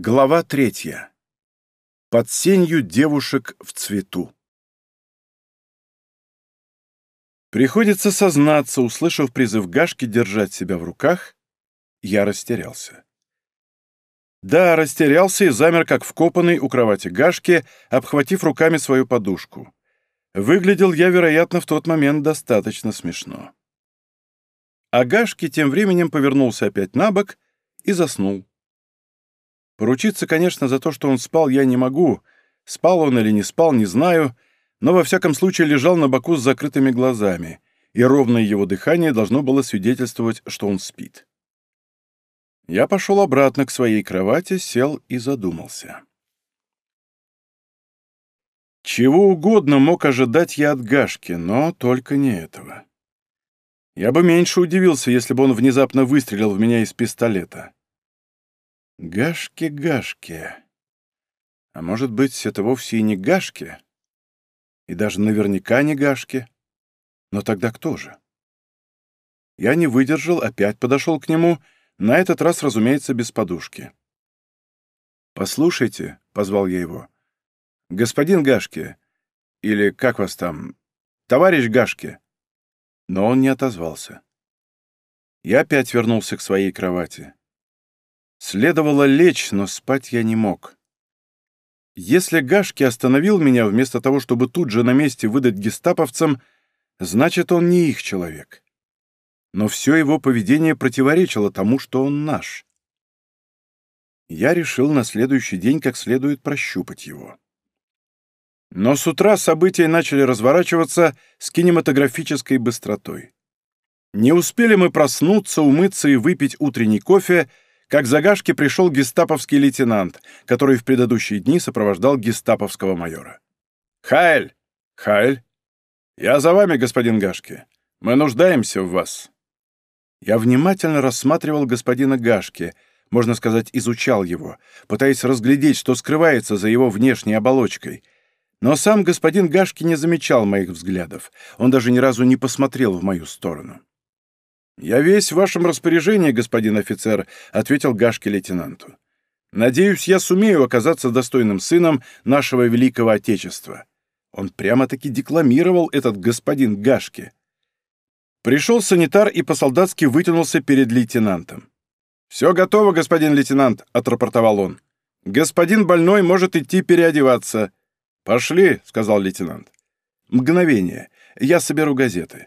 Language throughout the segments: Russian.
Глава третья. Под сенью девушек в цвету. Приходится сознаться, услышав призыв Гашки держать себя в руках, я растерялся. Да, растерялся и замер, как вкопанный у кровати Гашки, обхватив руками свою подушку. Выглядел я, вероятно, в тот момент достаточно смешно. А Гашки тем временем повернулся опять на бок и заснул. Поручиться, конечно, за то, что он спал, я не могу. Спал он или не спал, не знаю, но во всяком случае лежал на боку с закрытыми глазами, и ровное его дыхание должно было свидетельствовать, что он спит. Я пошел обратно к своей кровати, сел и задумался. Чего угодно мог ожидать я от Гашки, но только не этого. Я бы меньше удивился, если бы он внезапно выстрелил в меня из пистолета. Гашки, гашки. А может быть, это вовсе и не гашки? И даже наверняка не гашки. Но тогда кто же? Я не выдержал, опять подошел к нему, на этот раз, разумеется, без подушки. «Послушайте», — позвал я его, — «господин Гашки, или как вас там, товарищ Гашки?» Но он не отозвался. Я опять вернулся к своей кровати. Следовало лечь, но спать я не мог. Если Гашки остановил меня вместо того, чтобы тут же на месте выдать гестаповцам, значит, он не их человек. Но все его поведение противоречило тому, что он наш. Я решил на следующий день как следует прощупать его. Но с утра события начали разворачиваться с кинематографической быстротой. Не успели мы проснуться, умыться и выпить утренний кофе — как за гашки пришел гестаповский лейтенант, который в предыдущие дни сопровождал гестаповского майора. «Хайль! Хайль! Я за вами, господин Гашки. Мы нуждаемся в вас!» Я внимательно рассматривал господина Гашки, можно сказать, изучал его, пытаясь разглядеть, что скрывается за его внешней оболочкой. Но сам господин Гашки не замечал моих взглядов, он даже ни разу не посмотрел в мою сторону. «Я весь в вашем распоряжении, господин офицер», — ответил Гашки лейтенанту. «Надеюсь, я сумею оказаться достойным сыном нашего великого Отечества». Он прямо-таки декламировал этот господин Гашки. Пришел санитар и по-солдатски вытянулся перед лейтенантом. «Все готово, господин лейтенант», — отрапортовал он. «Господин больной может идти переодеваться». «Пошли», — сказал лейтенант. «Мгновение. Я соберу газеты».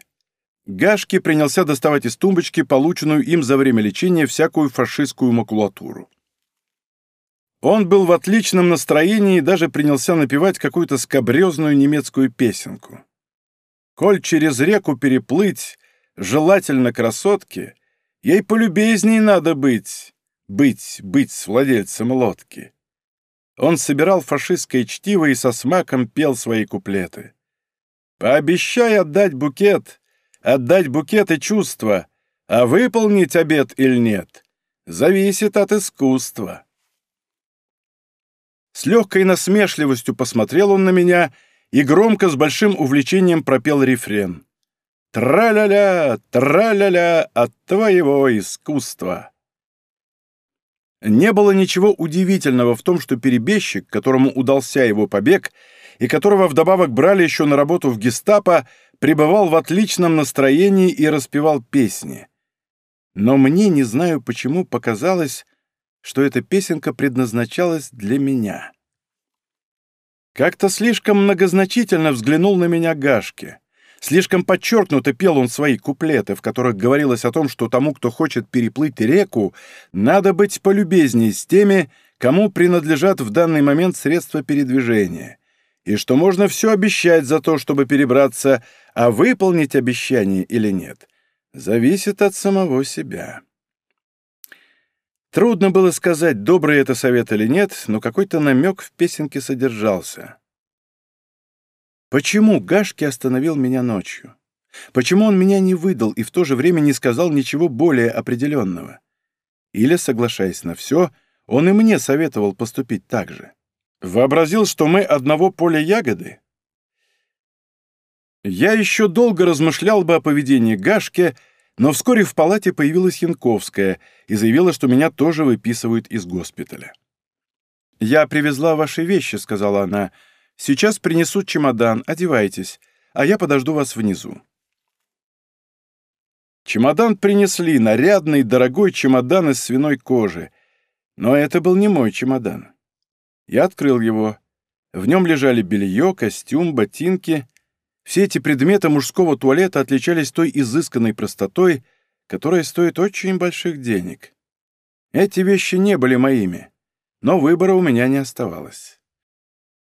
Гашки принялся доставать из тумбочки полученную им за время лечения всякую фашистскую макулатуру. Он был в отличном настроении и даже принялся напевать какую-то скобрезную немецкую песенку. «Коль через реку переплыть, желательно красотке, ей полюбезней надо быть, быть, быть с владельцем лодки». Он собирал фашистское чтиво и со смаком пел свои куплеты. «Пообещай отдать букет», отдать букет и чувства, а выполнить обет или нет, зависит от искусства. С легкой насмешливостью посмотрел он на меня и громко с большим увлечением пропел рефрен. «Тра-ля-ля, тра-ля-ля от твоего искусства!» Не было ничего удивительного в том, что перебежчик, которому удался его побег, и которого вдобавок брали еще на работу в гестапо, пребывал в отличном настроении и распевал песни. Но мне, не знаю почему, показалось, что эта песенка предназначалась для меня. Как-то слишком многозначительно взглянул на меня Гашки. Слишком подчеркнуто пел он свои куплеты, в которых говорилось о том, что тому, кто хочет переплыть реку, надо быть полюбезнее с теми, кому принадлежат в данный момент средства передвижения и что можно все обещать за то, чтобы перебраться, а выполнить обещание или нет, зависит от самого себя. Трудно было сказать, добрый это совет или нет, но какой-то намек в песенке содержался. Почему Гашки остановил меня ночью? Почему он меня не выдал и в то же время не сказал ничего более определенного? Или, соглашаясь на все, он и мне советовал поступить так же. Вообразил, что мы одного поля ягоды? Я еще долго размышлял бы о поведении Гашки, но вскоре в палате появилась Янковская и заявила, что меня тоже выписывают из госпиталя. «Я привезла ваши вещи», — сказала она. «Сейчас принесут чемодан, одевайтесь, а я подожду вас внизу». Чемодан принесли, нарядный, дорогой чемодан из свиной кожи. Но это был не мой чемодан. Я открыл его. В нем лежали белье, костюм, ботинки. Все эти предметы мужского туалета отличались той изысканной простотой, которая стоит очень больших денег. Эти вещи не были моими, но выбора у меня не оставалось.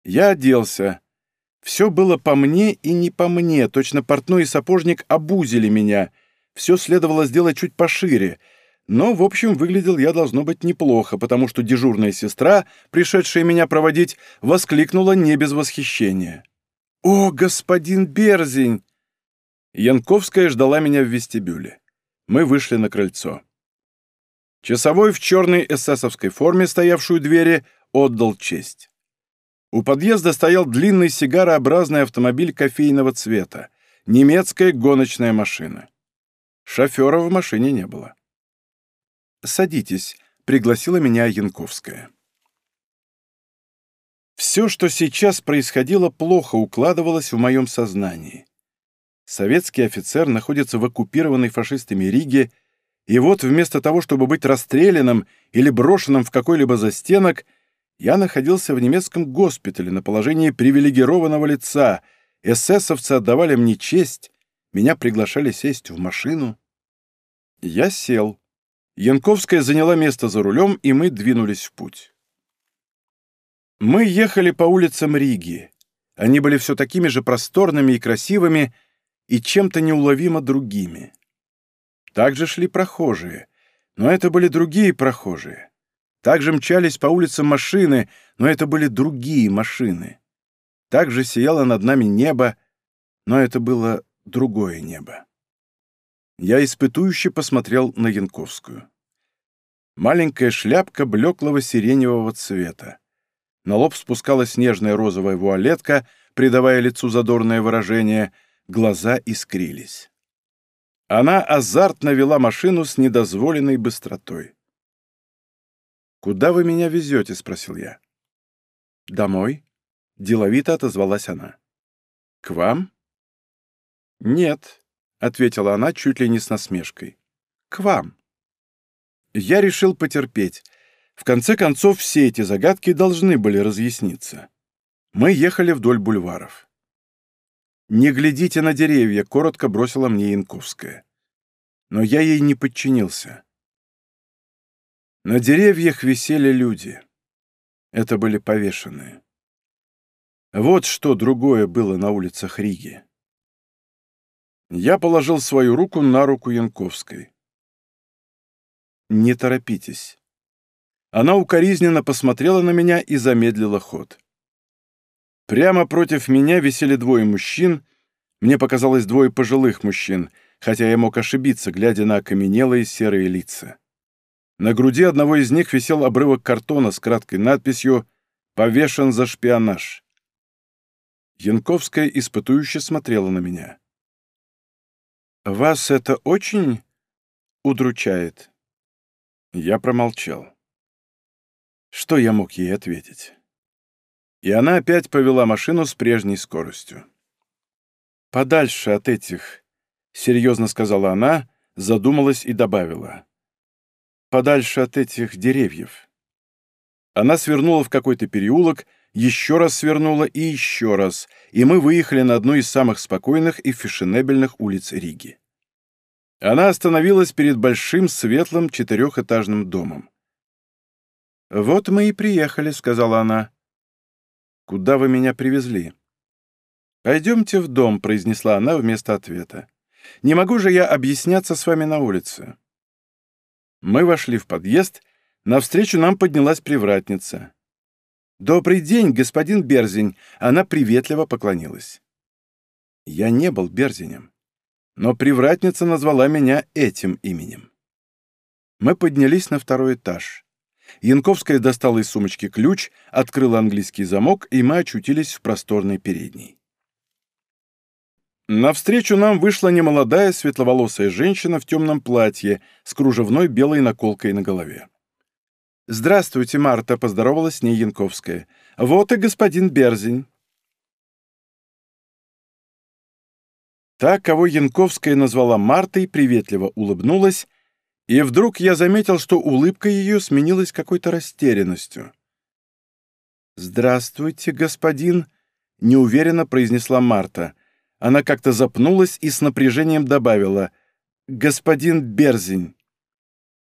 Я оделся. Все было по мне и не по мне, точно портной и сапожник обузили меня. Все следовало сделать чуть пошире — но, в общем, выглядел я, должно быть, неплохо, потому что дежурная сестра, пришедшая меня проводить, воскликнула не без восхищения. «О, господин Берзень!» Янковская ждала меня в вестибюле. Мы вышли на крыльцо. Часовой в черной эсэсовской форме, стоявшую двери, отдал честь. У подъезда стоял длинный сигарообразный автомобиль кофейного цвета, немецкая гоночная машина. Шофера в машине не было. «Садитесь», — пригласила меня Янковская. Все, что сейчас происходило, плохо укладывалось в моем сознании. Советский офицер находится в оккупированной фашистами Риге, и вот вместо того, чтобы быть расстрелянным или брошенным в какой-либо застенок, я находился в немецком госпитале на положении привилегированного лица, эсэсовцы отдавали мне честь, меня приглашали сесть в машину. Я сел. Янковская заняла место за рулем, и мы двинулись в путь. Мы ехали по улицам Риги. Они были все такими же просторными и красивыми, и чем-то неуловимо другими. Также шли прохожие, но это были другие прохожие. Также мчались по улицам машины, но это были другие машины. Также сияло над нами небо, но это было другое небо. Я испытующе посмотрел на Янковскую. Маленькая шляпка блеклого сиреневого цвета. На лоб спускалась нежная розовая вуалетка, придавая лицу задорное выражение, глаза искрились. Она азартно вела машину с недозволенной быстротой. «Куда вы меня везете?» — спросил я. «Домой», — деловито отозвалась она. «К вам?» «Нет», — ответила она чуть ли не с насмешкой. «К вам». Я решил потерпеть. В конце концов, все эти загадки должны были разъясниться. Мы ехали вдоль бульваров. «Не глядите на деревья», — коротко бросила мне Янковская. Но я ей не подчинился. На деревьях висели люди. Это были повешенные. Вот что другое было на улицах Риги. Я положил свою руку на руку Янковской. «Не торопитесь». Она укоризненно посмотрела на меня и замедлила ход. Прямо против меня висели двое мужчин, мне показалось двое пожилых мужчин, хотя я мог ошибиться, глядя на окаменелые серые лица. На груди одного из них висел обрывок картона с краткой надписью «Повешен за шпионаж». Янковская испытующе смотрела на меня. «Вас это очень удручает?» Я промолчал. Что я мог ей ответить? И она опять повела машину с прежней скоростью. «Подальше от этих», — серьезно сказала она, задумалась и добавила. «Подальше от этих деревьев». Она свернула в какой-то переулок, — еще раз свернула и еще раз, и мы выехали на одну из самых спокойных и фешенебельных улиц Риги. Она остановилась перед большим светлым четырехэтажным домом. «Вот мы и приехали», — сказала она. «Куда вы меня привезли?» «Пойдемте в дом», — произнесла она вместо ответа. «Не могу же я объясняться с вами на улице». Мы вошли в подъезд, навстречу нам поднялась привратница. «Добрый день, господин Берзень!» Она приветливо поклонилась. Я не был Берзинем, но привратница назвала меня этим именем. Мы поднялись на второй этаж. Янковская достала из сумочки ключ, открыла английский замок, и мы очутились в просторной передней. Навстречу нам вышла немолодая светловолосая женщина в темном платье с кружевной белой наколкой на голове. «Здравствуйте, Марта!» — Поздоровалась с ней Янковская. «Вот и господин Берзин!» Та, кого Янковская назвала Мартой, приветливо улыбнулась, и вдруг я заметил, что улыбка ее сменилась какой-то растерянностью. «Здравствуйте, господин!» — неуверенно произнесла Марта. Она как-то запнулась и с напряжением добавила «Господин Берзень».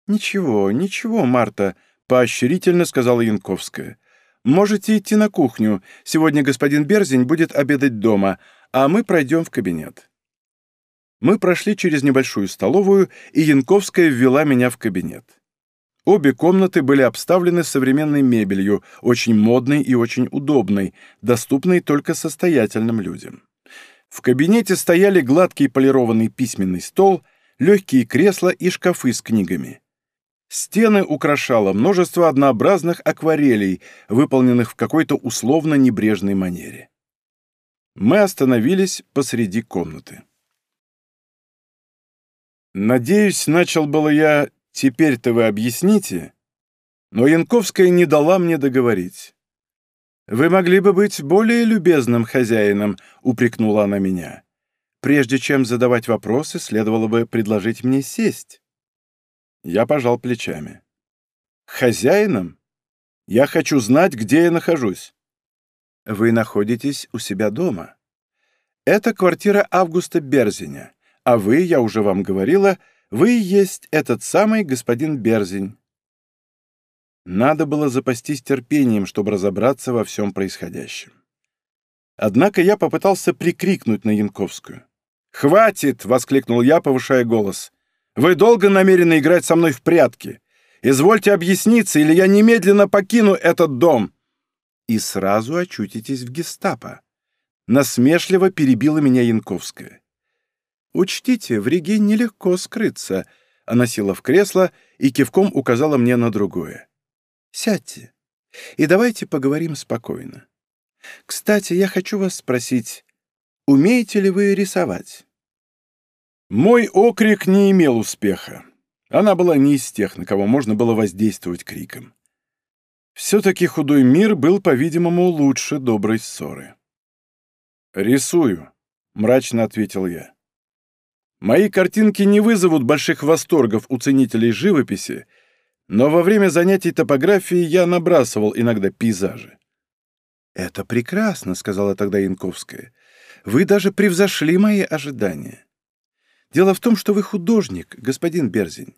«Ничего, ничего, Марта», поощрительно сказала Янковская. «Можете идти на кухню. Сегодня господин Берзень будет обедать дома, а мы пройдем в кабинет». Мы прошли через небольшую столовую, и Янковская ввела меня в кабинет. Обе комнаты были обставлены современной мебелью, очень модной и очень удобной, доступной только состоятельным людям. В кабинете стояли гладкий полированный письменный стол, легкие кресла и шкафы с книгами. Стены украшало множество однообразных акварелей, выполненных в какой-то условно небрежной манере. Мы остановились посреди комнаты. «Надеюсь, начал было я, теперь-то вы объясните?» Но Янковская не дала мне договорить. «Вы могли бы быть более любезным хозяином», — упрекнула она меня. «Прежде чем задавать вопросы, следовало бы предложить мне сесть». Я пожал плечами. «Хозяином? Я хочу знать, где я нахожусь». «Вы находитесь у себя дома. Это квартира Августа Берзиня, а вы, я уже вам говорила, вы и есть этот самый господин Берзень». Надо было запастись терпением, чтобы разобраться во всем происходящем. Однако я попытался прикрикнуть на Янковскую. «Хватит!» — воскликнул я, повышая голос. Вы долго намерены играть со мной в прятки. Извольте объясниться, или я немедленно покину этот дом». И сразу очутитесь в гестапо. Насмешливо перебила меня Янковская. «Учтите, в Риге нелегко скрыться», — она села в кресло и кивком указала мне на другое. «Сядьте и давайте поговорим спокойно. Кстати, я хочу вас спросить, умеете ли вы рисовать?» Мой окрик не имел успеха. Она была не из тех, на кого можно было воздействовать криком. Все-таки худой мир был, по-видимому, лучше доброй ссоры. «Рисую», — мрачно ответил я. «Мои картинки не вызовут больших восторгов у ценителей живописи, но во время занятий топографией я набрасывал иногда пейзажи». «Это прекрасно», — сказала тогда Янковская. «Вы даже превзошли мои ожидания». Дело в том, что вы художник, господин Берзин.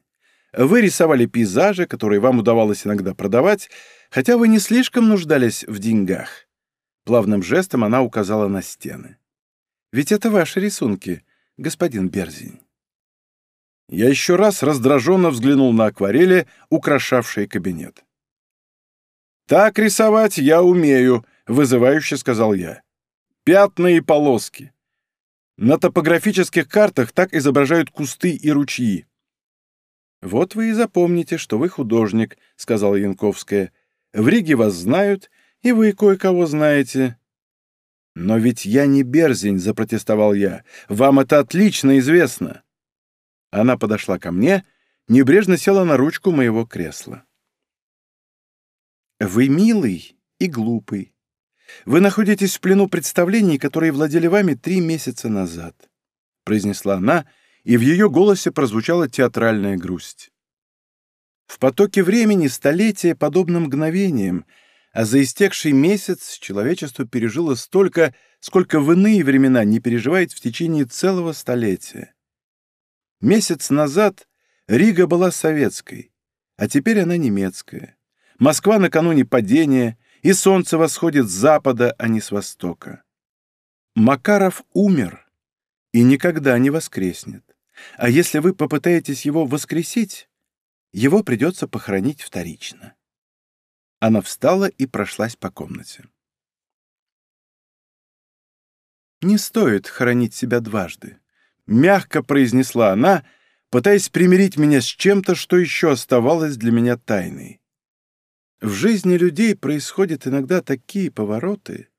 Вы рисовали пейзажи, которые вам удавалось иногда продавать, хотя вы не слишком нуждались в деньгах. Плавным жестом она указала на стены. Ведь это ваши рисунки, господин Берзин. Я еще раз раздраженно взглянул на акварели, украшавшие кабинет. «Так рисовать я умею», — вызывающе сказал я. «Пятна и полоски. На топографических картах так изображают кусты и ручьи. «Вот вы и запомните, что вы художник», — сказала Янковская. «В Риге вас знают, и вы кое-кого знаете». «Но ведь я не Берзень», — запротестовал я. «Вам это отлично известно». Она подошла ко мне, небрежно села на ручку моего кресла. «Вы милый и глупый», «Вы находитесь в плену представлений, которые владели вами три месяца назад», — произнесла она, и в ее голосе прозвучала театральная грусть. В потоке времени столетия подобным мгновением, а за истекший месяц человечество пережило столько, сколько в иные времена не переживает в течение целого столетия. Месяц назад Рига была советской, а теперь она немецкая. Москва накануне падения — и солнце восходит с запада, а не с востока. Макаров умер и никогда не воскреснет. А если вы попытаетесь его воскресить, его придется похоронить вторично. Она встала и прошлась по комнате. «Не стоит хоронить себя дважды», — мягко произнесла она, пытаясь примирить меня с чем-то, что еще оставалось для меня тайной. В жизни людей происходят иногда такие повороты,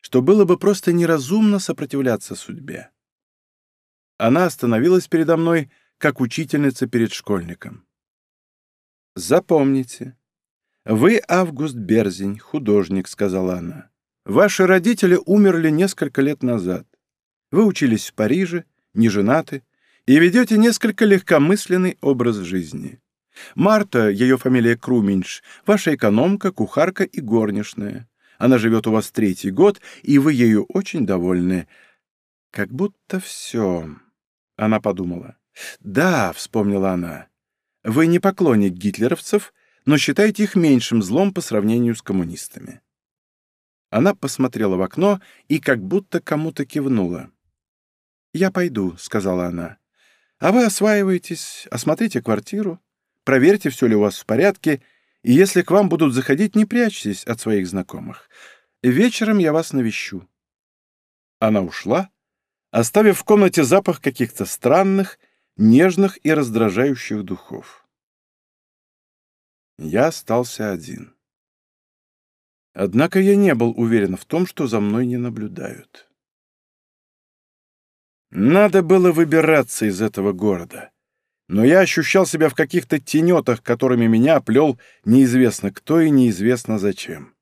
что было бы просто неразумно сопротивляться судьбе. Она остановилась передо мной, как учительница перед школьником. «Запомните, вы Август Берзень, художник», — сказала она. «Ваши родители умерли несколько лет назад. Вы учились в Париже, не женаты и ведете несколько легкомысленный образ жизни. Марта, ее фамилия Круминч, ваша экономка, кухарка и горничная. Она живет у вас третий год, и вы ею очень довольны. Как будто все, — она подумала. Да, — вспомнила она, — вы не поклонник гитлеровцев, но считаете их меньшим злом по сравнению с коммунистами. Она посмотрела в окно и как будто кому-то кивнула. «Я пойду», — сказала она. «А вы осваиваетесь, осмотрите квартиру, Проверьте, все ли у вас в порядке, и если к вам будут заходить, не прячьтесь от своих знакомых. Вечером я вас навещу». Она ушла, оставив в комнате запах каких-то странных, нежных и раздражающих духов. Я остался один. Однако я не был уверен в том, что за мной не наблюдают. Надо было выбираться из этого города но я ощущал себя в каких-то тенетах, которыми меня плел неизвестно кто и неизвестно зачем.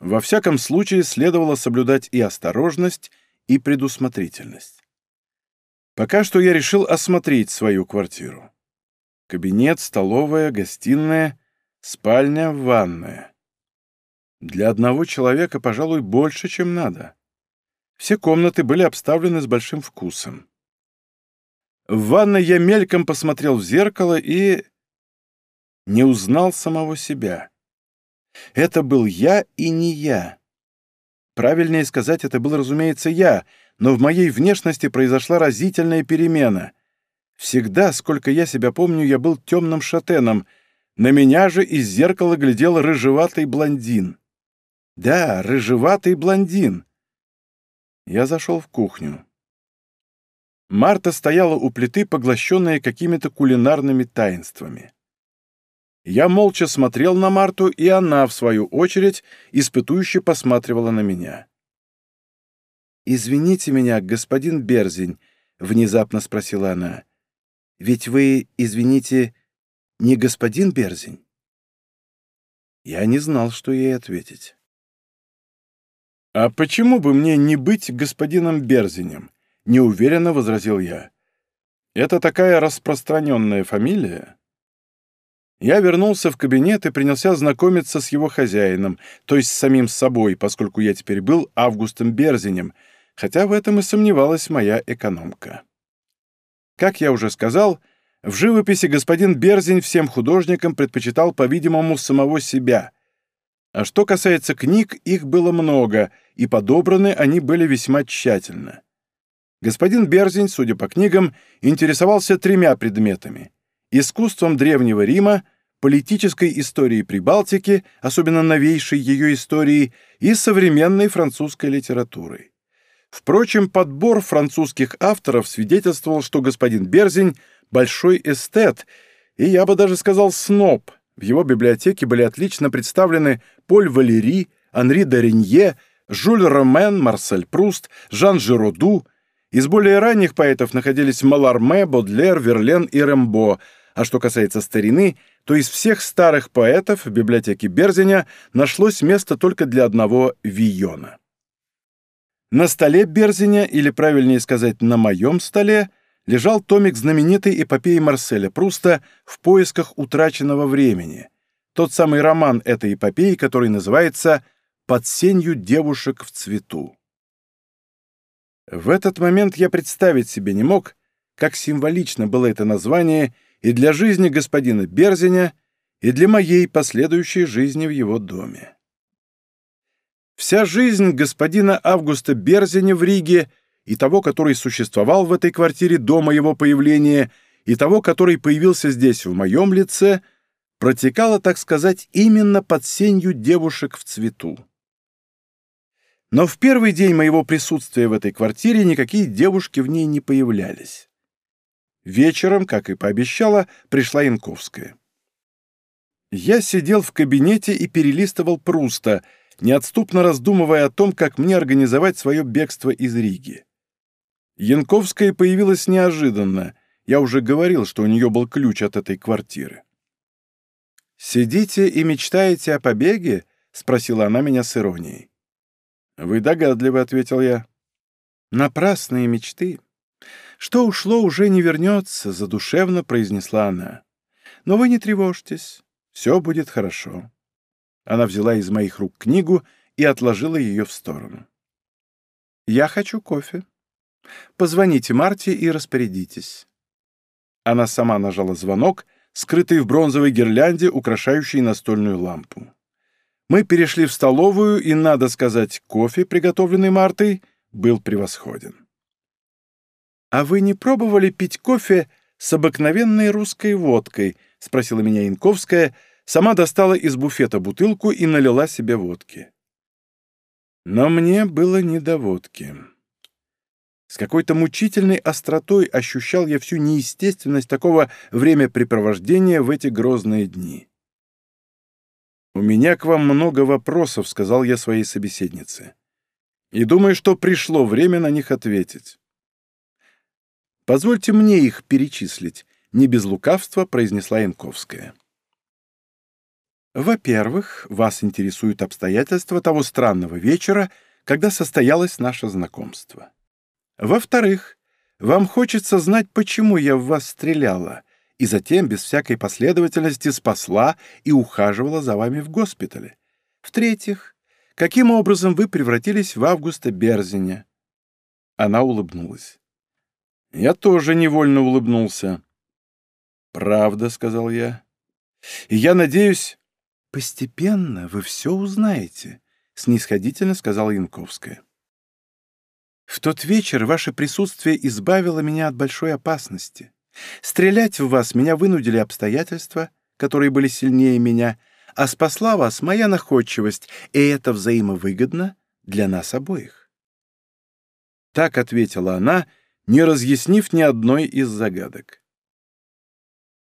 Во всяком случае, следовало соблюдать и осторожность, и предусмотрительность. Пока что я решил осмотреть свою квартиру. Кабинет, столовая, гостиная, спальня, ванная. Для одного человека, пожалуй, больше, чем надо. Все комнаты были обставлены с большим вкусом. В ванной я мельком посмотрел в зеркало и... не узнал самого себя. Это был я и не я. Правильнее сказать, это был, разумеется, я, но в моей внешности произошла разительная перемена. Всегда, сколько я себя помню, я был темным шатеном, на меня же из зеркала глядел рыжеватый блондин. Да, рыжеватый блондин. Я зашел в кухню. Марта стояла у плиты, поглощенная какими-то кулинарными таинствами. Я молча смотрел на Марту, и она, в свою очередь, испытующе посматривала на меня. «Извините меня, господин Берзень», — внезапно спросила она. «Ведь вы, извините, не господин Берзень?» Я не знал, что ей ответить. «А почему бы мне не быть господином Берзинем?» — неуверенно возразил я. «Это такая распространенная фамилия?» Я вернулся в кабинет и принялся знакомиться с его хозяином, то есть с самим собой, поскольку я теперь был Августом Берзинем, хотя в этом и сомневалась моя экономка. Как я уже сказал, в живописи господин Берзин всем художникам предпочитал, по-видимому, самого себя. А что касается книг, их было много, и подобраны они были весьма тщательно. Господин Берзин, судя по книгам, интересовался тремя предметами – искусством Древнего Рима, политической историей Прибалтики, особенно новейшей ее истории, и современной французской литературой. Впрочем, подбор французских авторов свидетельствовал, что господин Берзин – большой эстет, и я бы даже сказал сноб. В его библиотеке были отлично представлены Поль Валери, Анри Доренье, Жюль Ромен, Марсель Пруст, Жан Жироду, из более ранних поэтов находились Маларме, Бодлер, Верлен и Рембо, а что касается старины, то из всех старых поэтов в библиотеке Берзиня нашлось место только для одного Вийона. На столе Берзиня, или правильнее сказать, на моем столе, лежал томик знаменитой эпопеи Марселя Пруста «В поисках утраченного времени», тот самый роман этой эпопеи, который называется «Под сенью девушек в цвету». В этот момент я представить себе не мог, как символично было это название и для жизни господина Берзиня, и для моей последующей жизни в его доме. Вся жизнь господина Августа Берзиня в Риге и того, который существовал в этой квартире до моего появления, и того, который появился здесь в моем лице, протекала, так сказать, именно под сенью девушек в цвету. Но в первый день моего присутствия в этой квартире никакие девушки в ней не появлялись. Вечером, как и пообещала, пришла Янковская. Я сидел в кабинете и перелистывал Пруста, неотступно раздумывая о том, как мне организовать свое бегство из Риги. Янковская появилась неожиданно. Я уже говорил, что у нее был ключ от этой квартиры. «Сидите и мечтаете о побеге?» — спросила она меня с иронией. Вы догадливо ответил я. Напрасные мечты. Что ушло, уже не вернется, задушевно произнесла она. Но вы не тревожьтесь, все будет хорошо. Она взяла из моих рук книгу и отложила ее в сторону. Я хочу кофе. Позвоните Марте и распорядитесь. Она сама нажала звонок, скрытый в бронзовой гирлянде, украшающей настольную лампу. Мы перешли в столовую, и, надо сказать, кофе, приготовленный Мартой, был превосходен. «А вы не пробовали пить кофе с обыкновенной русской водкой?» — спросила меня Янковская, сама достала из буфета бутылку и налила себе водки. Но мне было не до водки. С какой-то мучительной остротой ощущал я всю неестественность такого времяпрепровождения в эти грозные дни. «У меня к вам много вопросов», — сказал я своей собеседнице. «И думаю, что пришло время на них ответить». «Позвольте мне их перечислить», — не без лукавства произнесла Янковская. «Во-первых, вас интересуют обстоятельства того странного вечера, когда состоялось наше знакомство. Во-вторых, вам хочется знать, почему я в вас стреляла, и затем без всякой последовательности спасла и ухаживала за вами в госпитале. В-третьих, каким образом вы превратились в Августа Берзиня?» Она улыбнулась. Я тоже невольно улыбнулся. «Правда», — сказал я. «И я надеюсь...» «Постепенно вы все узнаете», — снисходительно сказала Янковская. «В тот вечер ваше присутствие избавило меня от большой опасности. Стрелять в вас меня вынудили обстоятельства, которые были сильнее меня, а спасла вас моя находчивость, и это взаимовыгодно для нас обоих. Так ответила она, не разъяснив ни одной из загадок.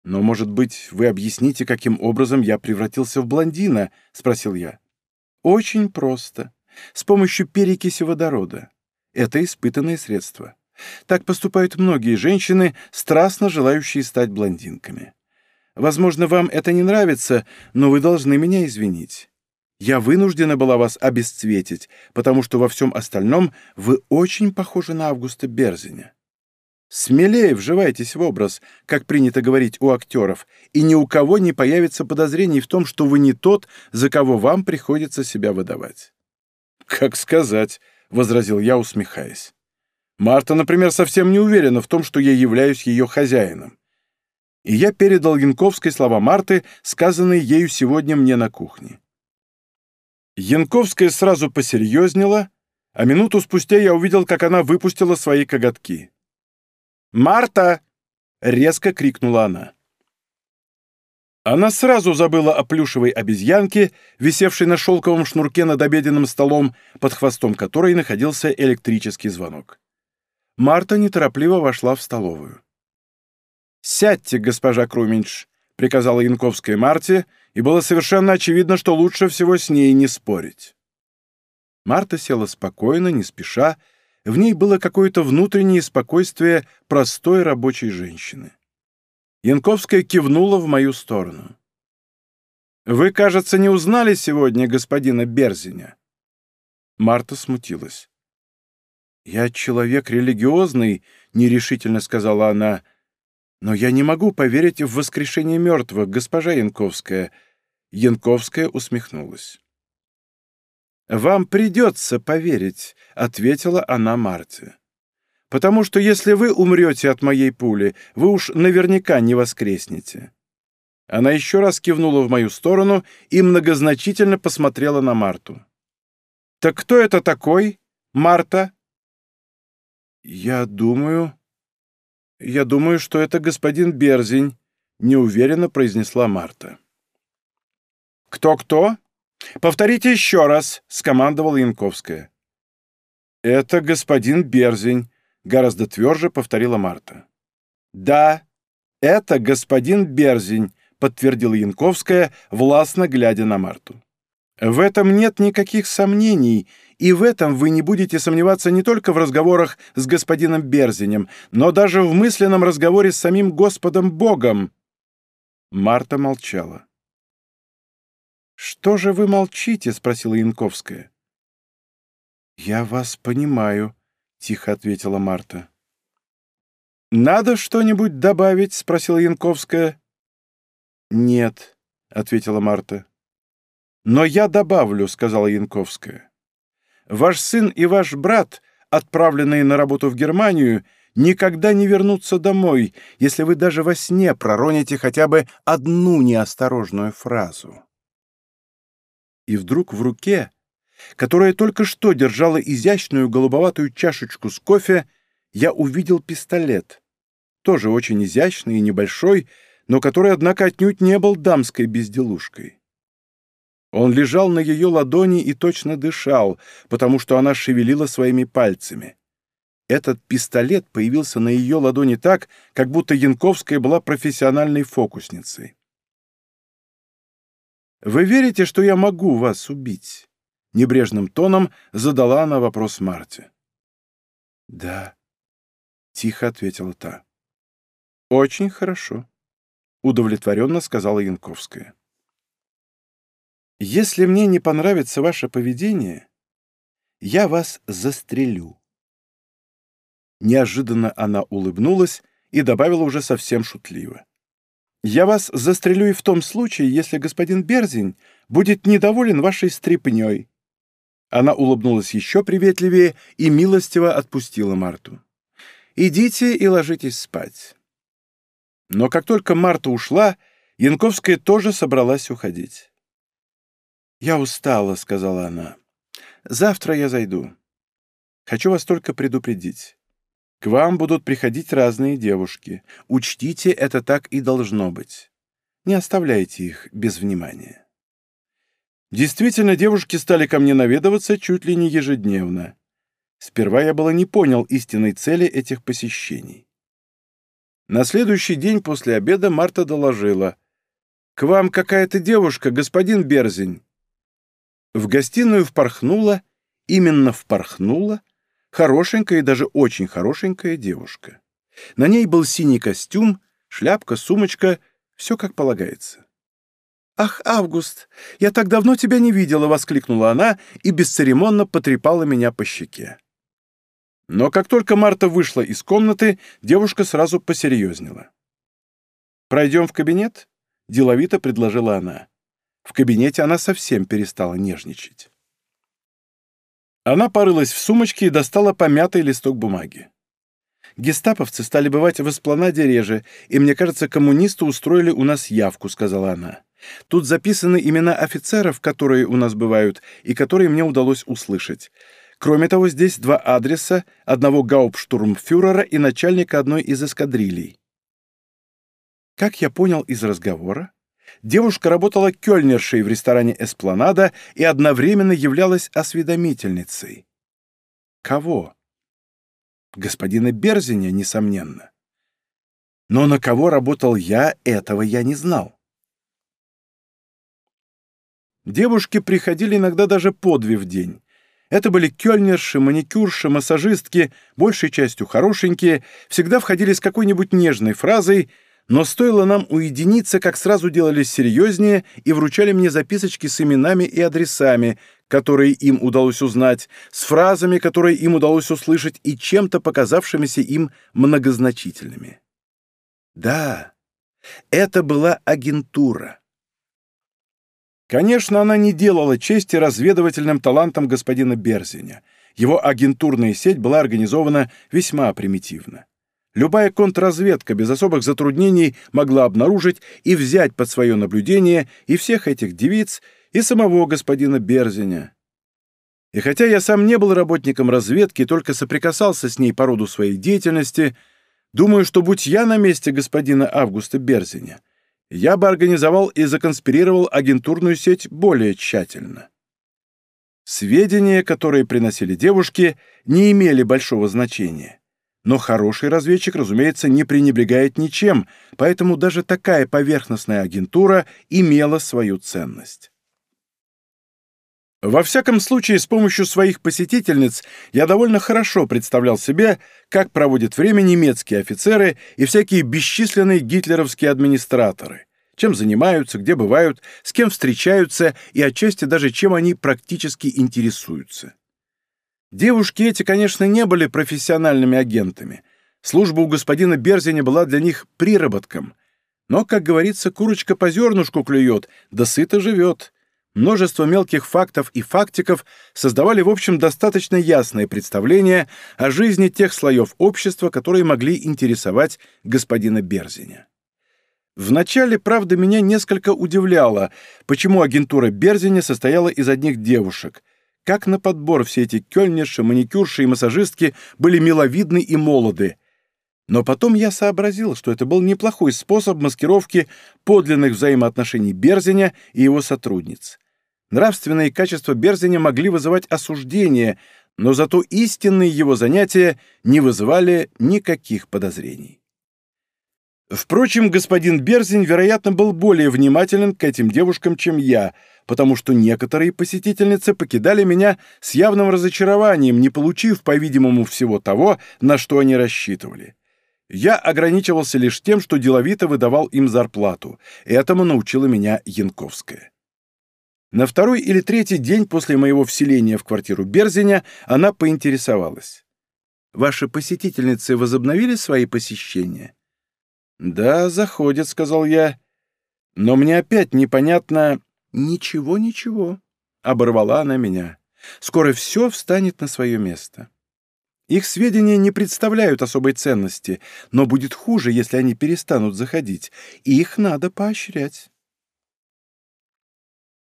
«Но, может быть, вы объясните, каким образом я превратился в блондина?» — спросил я. «Очень просто. С помощью перекиси водорода. Это испытанное средство. Так поступают многие женщины, страстно желающие стать блондинками. Возможно, вам это не нравится, но вы должны меня извинить. Я вынуждена была вас обесцветить, потому что во всем остальном вы очень похожи на Августа Берзиня. Смелее вживайтесь в образ, как принято говорить у актеров, и ни у кого не появится подозрений в том, что вы не тот, за кого вам приходится себя выдавать. «Как сказать», — возразил я, усмехаясь. Марта, например, совсем не уверена в том, что я являюсь ее хозяином. И я передал Янковской слова Марты, сказанные ею сегодня мне на кухне. Янковская сразу посерьезнела, а минуту спустя я увидел, как она выпустила свои коготки. «Марта!» — резко крикнула она. Она сразу забыла о плюшевой обезьянке, висевшей на шелковом шнурке над обеденным столом, под хвостом которой находился электрический звонок. Марта неторопливо вошла в столовую. «Сядьте, госпожа Круминч», — приказала Янковская Марте, и было совершенно очевидно, что лучше всего с ней не спорить. Марта села спокойно, не спеша, в ней было какое-то внутреннее спокойствие простой рабочей женщины. Янковская кивнула в мою сторону. «Вы, кажется, не узнали сегодня господина Берзиня?» Марта смутилась. «Я человек религиозный», — нерешительно сказала она. «Но я не могу поверить в воскрешение мертвых, госпожа Янковская». Янковская усмехнулась. «Вам придется поверить», — ответила она Марте. «Потому что если вы умрете от моей пули, вы уж наверняка не воскреснете». Она еще раз кивнула в мою сторону и многозначительно посмотрела на Марту. «Так кто это такой? Марта?» «Я думаю...» «Я думаю, что это господин Берзень», — неуверенно произнесла Марта. «Кто-кто? Повторите еще раз», — скомандовала Янковская. «Это господин Берзень», — гораздо тверже повторила Марта. «Да, это господин Берзень», — подтвердила Янковская, властно глядя на Марту. «В этом нет никаких сомнений», и в этом вы не будете сомневаться не только в разговорах с господином Берзинем, но даже в мысленном разговоре с самим Господом Богом. Марта молчала. «Что же вы молчите?» — спросила Янковская. «Я вас понимаю», — тихо ответила Марта. «Надо что-нибудь добавить?» — спросила Янковская. «Нет», — ответила Марта. «Но я добавлю», — сказала Янковская. Ваш сын и ваш брат, отправленные на работу в Германию, никогда не вернутся домой, если вы даже во сне пророните хотя бы одну неосторожную фразу. И вдруг в руке, которая только что держала изящную голубоватую чашечку с кофе, я увидел пистолет, тоже очень изящный и небольшой, но который, однако, отнюдь не был дамской безделушкой. Он лежал на ее ладони и точно дышал, потому что она шевелила своими пальцами. Этот пистолет появился на ее ладони так, как будто Янковская была профессиональной фокусницей. «Вы верите, что я могу вас убить?» — небрежным тоном задала она вопрос Марте. «Да», — тихо ответила та. «Очень хорошо», — удовлетворенно сказала Янковская. Если мне не понравится ваше поведение, я вас застрелю». Неожиданно она улыбнулась и добавила уже совсем шутливо. «Я вас застрелю и в том случае, если господин Берзин будет недоволен вашей стрипнёй». Она улыбнулась еще приветливее и милостиво отпустила Марту. «Идите и ложитесь спать». Но как только Марта ушла, Янковская тоже собралась уходить. Я устала», — сказала она. «Завтра я зайду. Хочу вас только предупредить. К вам будут приходить разные девушки. Учтите, это так и должно быть. Не оставляйте их без внимания». Действительно, девушки стали ко мне наведываться чуть ли не ежедневно. Сперва я было не понял истинной цели этих посещений. На следующий день после обеда Марта доложила. «К вам какая-то девушка, господин Берзень. В гостиную впорхнула, именно впорхнула, хорошенькая и даже очень хорошенькая девушка. На ней был синий костюм, шляпка, сумочка, все как полагается. «Ах, Август, я так давно тебя не видела!» — воскликнула она и бесцеремонно потрепала меня по щеке. Но как только Марта вышла из комнаты, девушка сразу посерьезнела. «Пройдем в кабинет?» — деловито предложила она. В кабинете она совсем перестала нежничать. Она порылась в сумочке и достала помятый листок бумаги. «Гестаповцы стали бывать в эспланаде реже, и, мне кажется, коммунисты устроили у нас явку», — сказала она. «Тут записаны имена офицеров, которые у нас бывают, и которые мне удалось услышать. Кроме того, здесь два адреса, одного гауптштурмфюрера и начальника одной из эскадрилей». Как я понял из разговора, Девушка работала кёльнершей в ресторане «Эспланада» и одновременно являлась осведомительницей. Кого? Господина Берзиня, несомненно. Но на кого работал я, этого я не знал. Девушки приходили иногда даже по две в день. Это были кёльнерши, маникюрши, массажистки, большей частью хорошенькие, всегда входили с какой-нибудь нежной фразой — но стоило нам уединиться, как сразу делались серьезнее и вручали мне записочки с именами и адресами, которые им удалось узнать, с фразами, которые им удалось услышать и чем-то показавшимися им многозначительными. Да, это была агентура. Конечно, она не делала чести разведывательным талантам господина Берзиня. Его агентурная сеть была организована весьма примитивно. Любая контрразведка без особых затруднений могла обнаружить и взять под свое наблюдение и всех этих девиц, и самого господина Берзиня. И хотя я сам не был работником разведки, только соприкасался с ней по роду своей деятельности, думаю, что будь я на месте господина Августа Берзиня, я бы организовал и законспирировал агентурную сеть более тщательно. Сведения, которые приносили девушки, не имели большого значения. Но хороший разведчик, разумеется, не пренебрегает ничем, поэтому даже такая поверхностная агентура имела свою ценность. Во всяком случае, с помощью своих посетительниц я довольно хорошо представлял себе, как проводят время немецкие офицеры и всякие бесчисленные гитлеровские администраторы, чем занимаются, где бывают, с кем встречаются и отчасти даже чем они практически интересуются. Девушки эти, конечно, не были профессиональными агентами. Служба у господина Берзине была для них приработком. Но, как говорится, курочка по зернышку клюет, да сыто живет. Множество мелких фактов и фактиков создавали, в общем, достаточно ясное представление о жизни тех слоев общества, которые могли интересовать господина Берзиня. Вначале, правда, меня несколько удивляло, почему агентура Берзиня состояла из одних девушек — как на подбор все эти кёльниши, маникюрши и массажистки были миловидны и молоды. Но потом я сообразил, что это был неплохой способ маскировки подлинных взаимоотношений Берзиня и его сотрудниц. Нравственные качества Берзиня могли вызывать осуждение, но зато истинные его занятия не вызывали никаких подозрений. Впрочем, господин Берзин, вероятно, был более внимателен к этим девушкам, чем я — потому что некоторые посетительницы покидали меня с явным разочарованием, не получив, по-видимому, всего того, на что они рассчитывали. Я ограничивался лишь тем, что деловито выдавал им зарплату. Этому научила меня Янковская. На второй или третий день после моего вселения в квартиру Берзиня она поинтересовалась. «Ваши посетительницы возобновили свои посещения?» «Да, заходят», — сказал я. «Но мне опять непонятно, «Ничего, ничего», а — оборвала она меня. «Скоро все встанет на свое место». Их сведения не представляют особой ценности, но будет хуже, если они перестанут заходить. И их надо поощрять.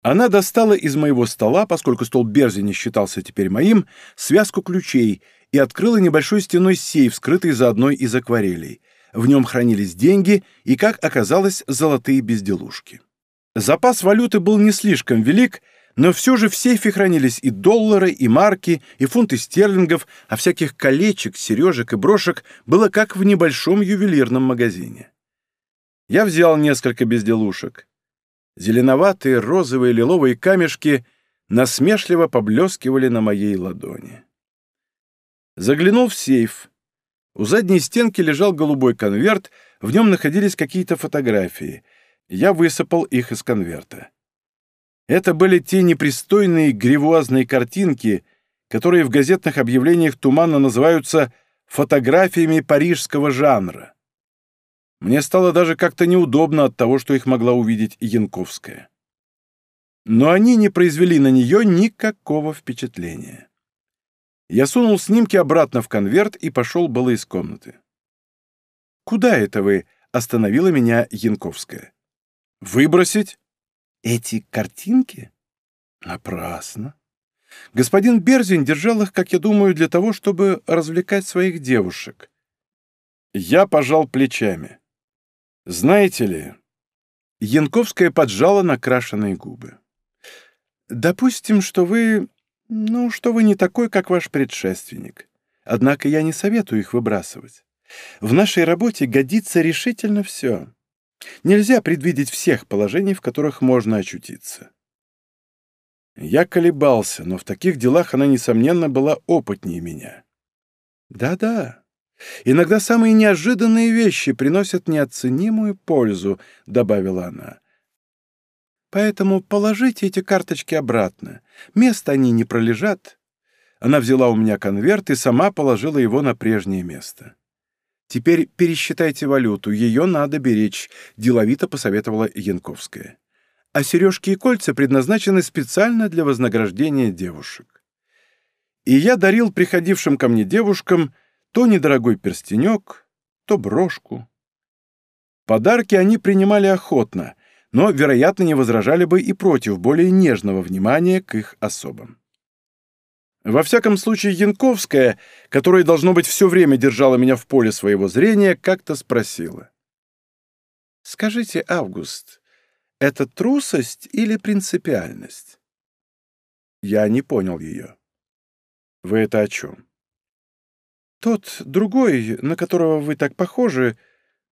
Она достала из моего стола, поскольку стол Берзи не считался теперь моим, связку ключей и открыла небольшой стеной сейф, скрытый за одной из акварелей. В нем хранились деньги и, как оказалось, золотые безделушки. Запас валюты был не слишком велик, но все же в сейфе хранились и доллары, и марки, и фунты стерлингов, а всяких колечек, сережек и брошек было как в небольшом ювелирном магазине. Я взял несколько безделушек. Зеленоватые, розовые, лиловые камешки насмешливо поблескивали на моей ладони. Заглянул в сейф. У задней стенки лежал голубой конверт, в нем находились какие-то фотографии — я высыпал их из конверта. Это были те непристойные гривуазные картинки, которые в газетных объявлениях туманно называются фотографиями парижского жанра. Мне стало даже как-то неудобно от того, что их могла увидеть Янковская. Но они не произвели на нее никакого впечатления. Я сунул снимки обратно в конверт и пошел было из комнаты. «Куда это вы?» — остановила меня Янковская. Выбросить эти картинки? Напрасно. Господин Берзин держал их, как я думаю, для того, чтобы развлекать своих девушек. Я пожал плечами. Знаете ли, Янковская поджала накрашенные губы. Допустим, что вы... Ну, что вы не такой, как ваш предшественник. Однако я не советую их выбрасывать. В нашей работе годится решительно все. Нельзя предвидеть всех положений, в которых можно очутиться. Я колебался, но в таких делах она, несомненно, была опытнее меня. «Да-да, иногда самые неожиданные вещи приносят неоценимую пользу», — добавила она. «Поэтому положите эти карточки обратно. Место они не пролежат». Она взяла у меня конверт и сама положила его на прежнее место. Теперь пересчитайте валюту, ее надо беречь», — деловито посоветовала Янковская. «А сережки и кольца предназначены специально для вознаграждения девушек. И я дарил приходившим ко мне девушкам то недорогой перстенек, то брошку. Подарки они принимали охотно, но, вероятно, не возражали бы и против более нежного внимания к их особам. Во всяком случае, Янковская, которая, должно быть, все время держала меня в поле своего зрения, как-то спросила. «Скажите, Август, это трусость или принципиальность?» Я не понял ее. «Вы это о чем?» «Тот другой, на которого вы так похожи,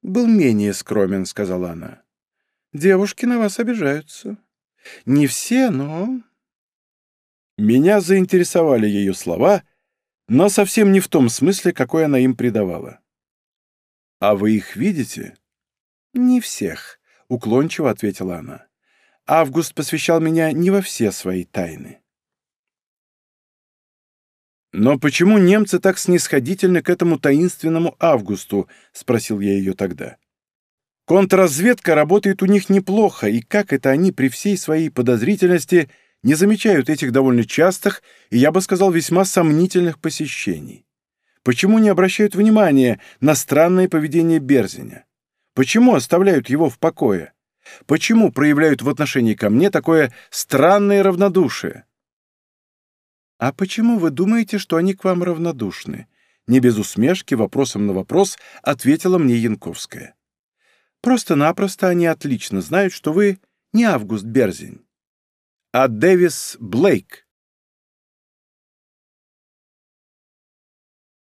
был менее скромен», — сказала она. «Девушки на вас обижаются. Не все, но меня заинтересовали ее слова, но совсем не в том смысле, какой она им придавала. «А вы их видите?» «Не всех», — уклончиво ответила она. «Август посвящал меня не во все свои тайны». «Но почему немцы так снисходительны к этому таинственному Августу?» — спросил я ее тогда. «Контрразведка работает у них неплохо, и как это они при всей своей подозрительности — не замечают этих довольно частых и, я бы сказал, весьма сомнительных посещений? Почему не обращают внимания на странное поведение Берзиня? Почему оставляют его в покое? Почему проявляют в отношении ко мне такое странное равнодушие? «А почему вы думаете, что они к вам равнодушны?» Не без усмешки, вопросом на вопрос, ответила мне Янковская. «Просто-напросто они отлично знают, что вы не Август Берзин. а Дэвис Блейк,